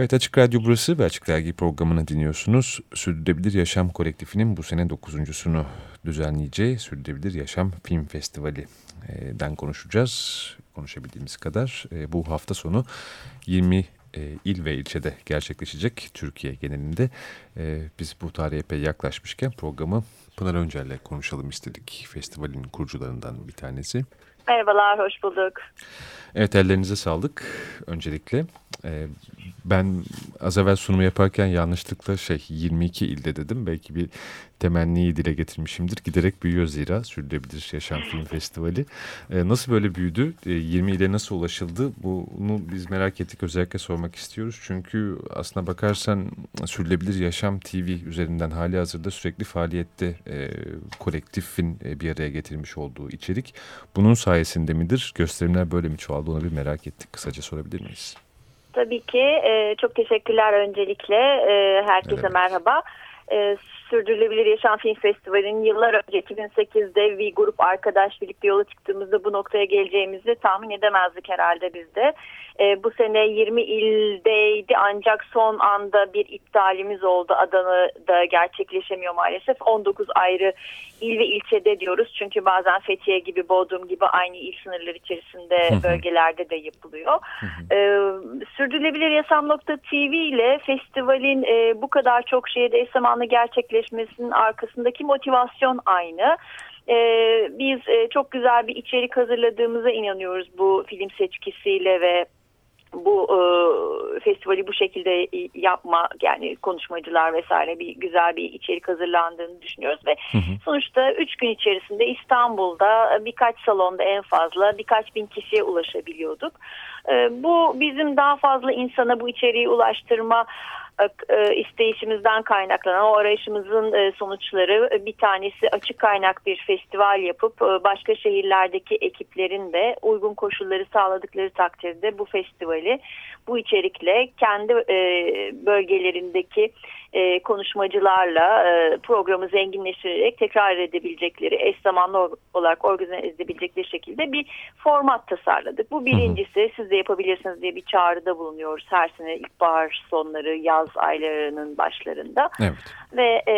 Evet Açık Radyo burası ve Açık Dergi programını dinliyorsunuz. Sürdürülebilir Yaşam Kolektifinin bu sene dokuzuncusunu düzenleyeceği Sürdürülebilir Yaşam Film Festivali'den konuşacağız. Konuşabildiğimiz kadar. E, bu hafta sonu 20 e, il ve ilçede gerçekleşecek Türkiye genelinde. E, biz bu tarihe epey yaklaşmışken programı Pınar Öncel'le konuşalım istedik. Festivalin kurucularından bir tanesi. Merhabalar, hoş bulduk. Evet, ellerinize sağlık öncelikle. Ee, ben az evvel sunumu yaparken yanlışlıkla şey 22 ilde dedim. Belki bir temenniyi dile getirmişimdir. Giderek büyüyor zira Sürdürülebilir Yaşam Film Festivali. Ee, nasıl böyle büyüdü? Ee, 20 ile nasıl ulaşıldı? Bunu biz merak ettik. Özellikle sormak istiyoruz. Çünkü aslına bakarsan Sürdürülebilir Yaşam TV üzerinden hali hazırda sürekli faaliyette e, kolektifin e, bir araya getirmiş olduğu içerik. Bunun sayesinde midir? Gösterimler böyle mi çoğaldı? Onu bir merak ettik. Kısaca sorabilir miyiz? Tabii ki. E, çok teşekkürler öncelikle. E, herkese evet. merhaba. E, Sürdürülebilir Yaşam Film Festivali'nin yıllar önce 2008'de bir grup arkadaş birlikte yola çıktığımızda bu noktaya geleceğimizi tahmin edemezdik herhalde biz de. E, bu sene 20 ildeydi ancak son anda bir iptalimiz oldu. Adana'da gerçekleşemiyor maalesef. 19 ayrı il ve ilçede diyoruz. Çünkü bazen Fethiye gibi, Bodrum gibi aynı il sınırları içerisinde bölgelerde de yapılıyor. E, Sürdürülebilir Yaşam.tv ile festivalin e, bu kadar çok şehirde eş zamanlı gerçekleşmesinin arkasındaki motivasyon aynı. Ee, biz e, çok güzel bir içerik hazırladığımıza inanıyoruz bu film seçkisiyle ve bu e, festivali bu şekilde yapma yani konuşmacılar vesaire bir güzel bir içerik hazırlandığını düşünüyoruz ve hı hı. sonuçta üç gün içerisinde İstanbul'da birkaç salonda en fazla birkaç bin kişiye ulaşabiliyorduk. E, bu bizim daha fazla insana bu içeriği ulaştırma e, isteyişimizden kaynaklanan o arayışımızın e, sonuçları e, bir tanesi açık kaynak bir festival yapıp başka şehirlerdeki ekiplerin de uygun koşulları sağladıkları takdirde bu festivali bu içerikle kendi bölgelerindeki konuşmacılarla programı zenginleştirerek tekrar edebilecekleri eş zamanlı olarak organize edebilecekleri şekilde bir format tasarladık. Bu birincisi siz de yapabilirsiniz diye bir çağrıda bulunuyoruz her sene ilkbahar sonları yaz aylarının başlarında. Evet. Ve e,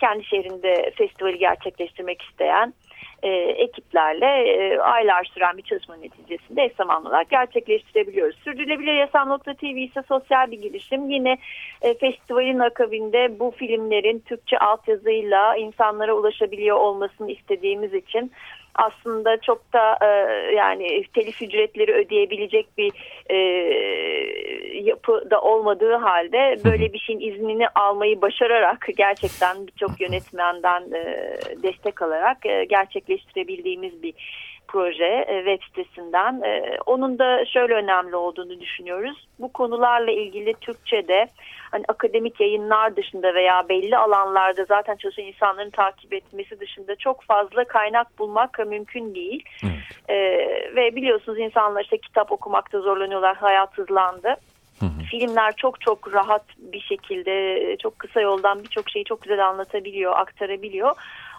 kendi şehrinde festivali gerçekleştirmek isteyen e, ekiplerle e, aylar süren bir çalışma neticesinde eş zamanlı olarak gerçekleştirebiliyoruz. Sürdürülebilir Yaşam.tv ise sosyal bir girişim. Yine e, festivalin akabinde bu filmlerin Türkçe altyazıyla insanlara ulaşabiliyor olmasını istediğimiz için aslında çok da e, yani telif ücretleri ödeyebilecek bir e, yapıda olmadığı halde böyle bir şeyin iznini almayı başararak gerçekten birçok yönetmenden e, destek alarak e, gerçekleştirebildiğimiz bir proje e, web sitesinden. E, onun da şöyle önemli olduğunu düşünüyoruz. Bu konularla ilgili Türkçe'de hani akademik yayınlar dışında veya belli alanlarda zaten çalışan insanların takip etmesi dışında çok fazla kaynak bulmak mümkün değil. Evet. E, ve biliyorsunuz insanlar işte kitap okumakta zorlanıyorlar, hayat hızlandı. Hı hı. Filmler çok çok rahat bir şekilde çok kısa yoldan birçok şeyi çok güzel anlatabiliyor, aktarabiliyor.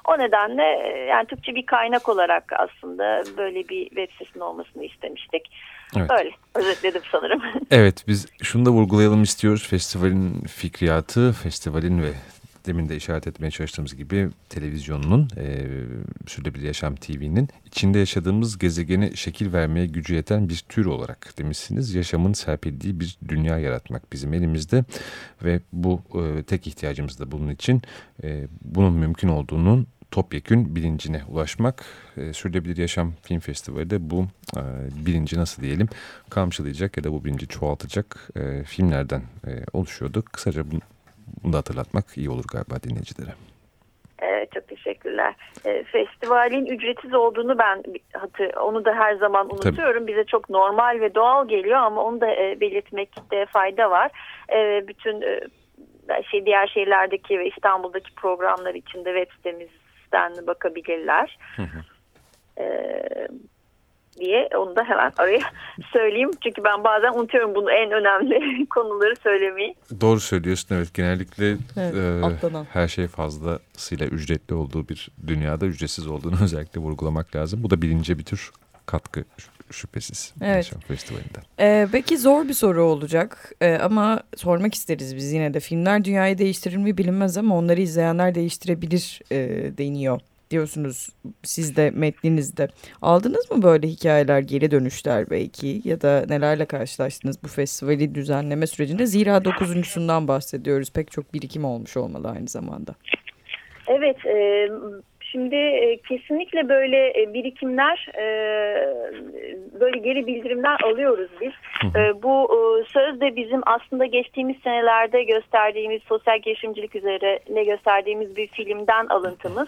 O nedenle yani Türkçe bir kaynak olarak aslında böyle bir web sitesinin olmasını istemiştik. Evet. Öyle özetledim sanırım. Evet biz şunu da vurgulayalım istiyoruz. Festivalin fikriyatı, festivalin ve demin de işaret etmeye çalıştığımız gibi televizyonunun, e, Sürdürülebilir Yaşam TV'nin içinde yaşadığımız gezegene şekil vermeye gücü yeten bir tür olarak demişsiniz. Yaşamın serpildiği bir dünya yaratmak bizim elimizde ve bu e, tek ihtiyacımız da bunun için e, bunun mümkün olduğunun topyekün bilincine ulaşmak. E, Sürdürülebilir Yaşam Film Festivali de bu e, bilinci nasıl diyelim kamçılayacak ya da bu bilinci çoğaltacak e, filmlerden e, oluşuyordu. Kısaca bunu, bunu da hatırlatmak iyi olur galiba dinleyicilere. Evet, çok teşekkürler. E, festivalin ücretsiz olduğunu ben hatır, onu da her zaman unutuyorum. Tabii. Bize çok normal ve doğal geliyor ama onu da e, belirtmekte fayda var. E, bütün e, şey diğer şehirlerdeki ve İstanbul'daki programlar içinde web sitemiz sitemizden bakabilirler. Hı hı. Ee, diye onu da hemen araya söyleyeyim. Çünkü ben bazen unutuyorum bunu en önemli konuları söylemeyi. Doğru söylüyorsun evet. Genellikle evet, e, her şey fazlasıyla ücretli olduğu bir dünyada ücretsiz olduğunu özellikle vurgulamak lazım. Bu da bilince bir tür katkı şüphesiz. Evet. Festivali'nden. Ee, belki zor bir soru olacak ee, ama sormak isteriz biz yine de. Filmler dünyayı değiştirir mi bilinmez ama onları izleyenler değiştirebilir e, deniyor diyorsunuz siz de metninizde. Aldınız mı böyle hikayeler, geri dönüşler belki ya da nelerle karşılaştınız bu festivali düzenleme sürecinde? Zira dokuzuncusundan bahsediyoruz. Pek çok birikim olmuş olmalı aynı zamanda. Evet, e, şimdi e, kesinlikle böyle e, birikimler, e, böyle geri bildirimler alıyoruz biz. E, bu e, söz de bizim aslında geçtiğimiz senelerde gösterdiğimiz sosyal girişimcilik üzerine gösterdiğimiz bir filmden alıntımız.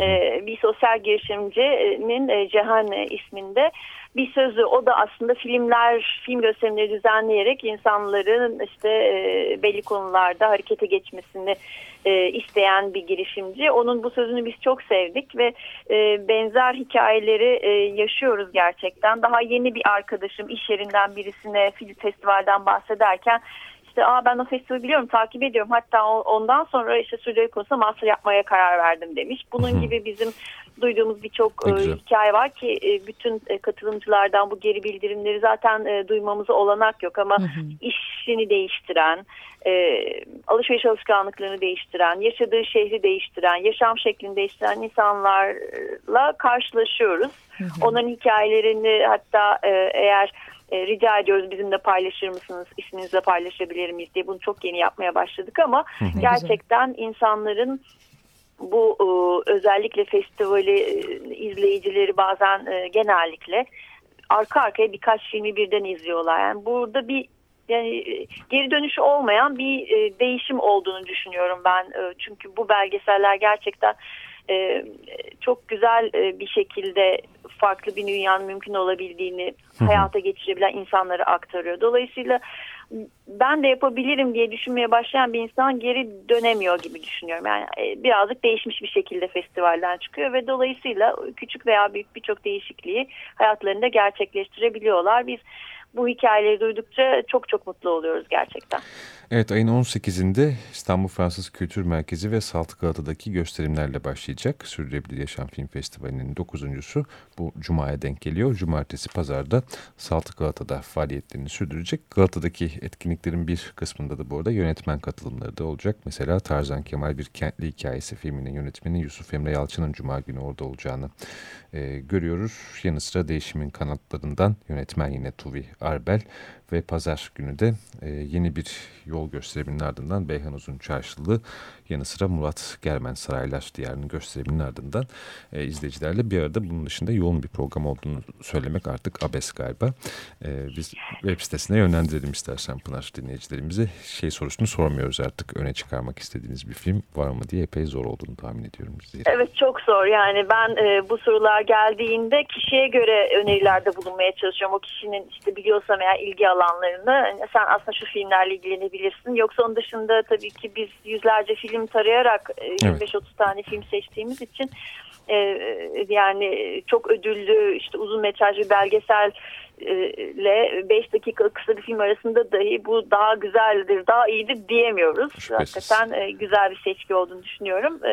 E, bir sosyal girişimcinin e, Cehane isminde bir sözü o da aslında filmler film gösterimleri düzenleyerek insanların işte e, belli konularda harekete geçmesini e, isteyen bir girişimci. Onun bu sözünü biz çok sevdik ve e, benzer hikayeleri e, yaşıyoruz gerçekten. Daha yeni bir arkadaşım iş yerinden birisine film festivalden bahsederken işte Aa, ben o festivali biliyorum takip ediyorum. Hatta ondan sonra işte sürdürülebilir konusunda master yapmaya karar verdim demiş. Bunun gibi bizim duyduğumuz birçok e, hikaye var ki e, bütün e, katılımcılardan bu geri bildirimleri zaten e, duymamıza olanak yok ama işini değiştiren, e, alışveriş alışkanlıklarını değiştiren, yaşadığı şehri değiştiren, yaşam şeklini değiştiren insanlarla karşılaşıyoruz. Onların hikayelerini hatta e, eğer e, rica ediyoruz bizimle paylaşır mısınız, isminizle paylaşabilir miyiz diye bunu çok yeni yapmaya başladık ama gerçekten insanların bu e, özellikle festivali e, izleyicileri bazen e, genellikle arka arkaya birkaç filmi birden izliyorlar. Yani burada bir yani geri dönüşü olmayan bir e, değişim olduğunu düşünüyorum ben. E, çünkü bu belgeseller gerçekten e, çok güzel e, bir şekilde farklı bir dünyanın mümkün olabildiğini hayata geçirebilen insanları aktarıyor. Dolayısıyla ben de yapabilirim diye düşünmeye başlayan bir insan geri dönemiyor gibi düşünüyorum. Yani e, birazcık değişmiş bir şekilde festivalden çıkıyor ve dolayısıyla küçük veya büyük birçok değişikliği hayatlarında gerçekleştirebiliyorlar. Biz bu hikayeleri duydukça çok çok mutlu oluyoruz gerçekten. Evet ayın 18'inde İstanbul Fransız Kültür Merkezi ve Saltık Galata'daki gösterimlerle başlayacak. Sürdürülebilir Yaşam Film Festivali'nin dokuzuncusu bu Cuma'ya denk geliyor. Cumartesi pazarda Saltık Galata'da faaliyetlerini sürdürecek. Galata'daki etkinliklerin bir kısmında da bu arada yönetmen katılımları da olacak. Mesela Tarzan Kemal Bir Kentli Hikayesi filminin yönetmeni Yusuf Emre Yalçın'ın Cuma günü orada olacağını e, görüyoruz. Yanı sıra değişimin kanatlarından yönetmen yine Tuvi Arbel ve pazar günü de e, yeni bir yol gösteriminin ardından Beyhan Uzun Çarşılı yanı sıra Murat Germen Saraylar Diyarı'nın gösteriminin ardından e, izleyicilerle bir arada bunun dışında yoğun bir program olduğunu söylemek artık abes galiba. E, biz web sitesine yönlendirelim istersen Pınar dinleyicilerimize. Şey sorusunu sormuyoruz artık öne çıkarmak istediğiniz bir film var mı diye epey zor olduğunu tahmin ediyorum. Zira. Evet çok zor yani ben e, bu sorular geldiğinde kişiye göre önerilerde bulunmaya çalışıyorum. O kişinin işte biliyorsam eğer ilgi alanlarını sen aslında şu filmlerle ilgilenebilirsin. Yoksa onun dışında tabii ki biz yüzlerce film tarayarak 25-30 e, tane film seçtiğimiz için e, yani çok ödüllü işte uzun metrajlı belgesel ile 5 dakika kısa bir film arasında dahi bu daha güzeldir, daha iyidir diyemiyoruz. Şüphesiz. Hakikaten e, güzel bir seçki olduğunu düşünüyorum. E,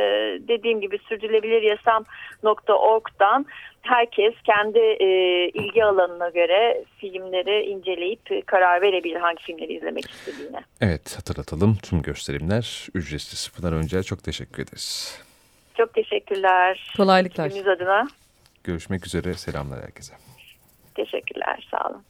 dediğim gibi sürdürülebiliryasam.org'dan herkes kendi e, ilgi alanına göre filmleri inceleyip karar verebilir hangi filmleri izlemek istediğine. Evet hatırlatalım tüm gösterimler ücretsiz. Pınar Öncel çok teşekkür ederiz. Çok teşekkürler. Kolaylıklar. adına. Görüşmek üzere selamlar herkese. Teşekkürler, sağ olun.